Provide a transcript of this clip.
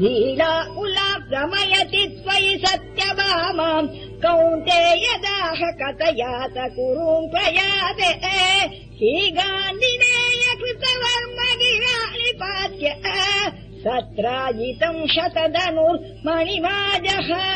ीडा उला त्वयि सत्यवामाम् माम् कौन्तेयदाः कथयात कुरुन् प्रयाते। हि गान्धिनेय गिरानिपात्य निपास्य शतधनुर्मणिमाजः।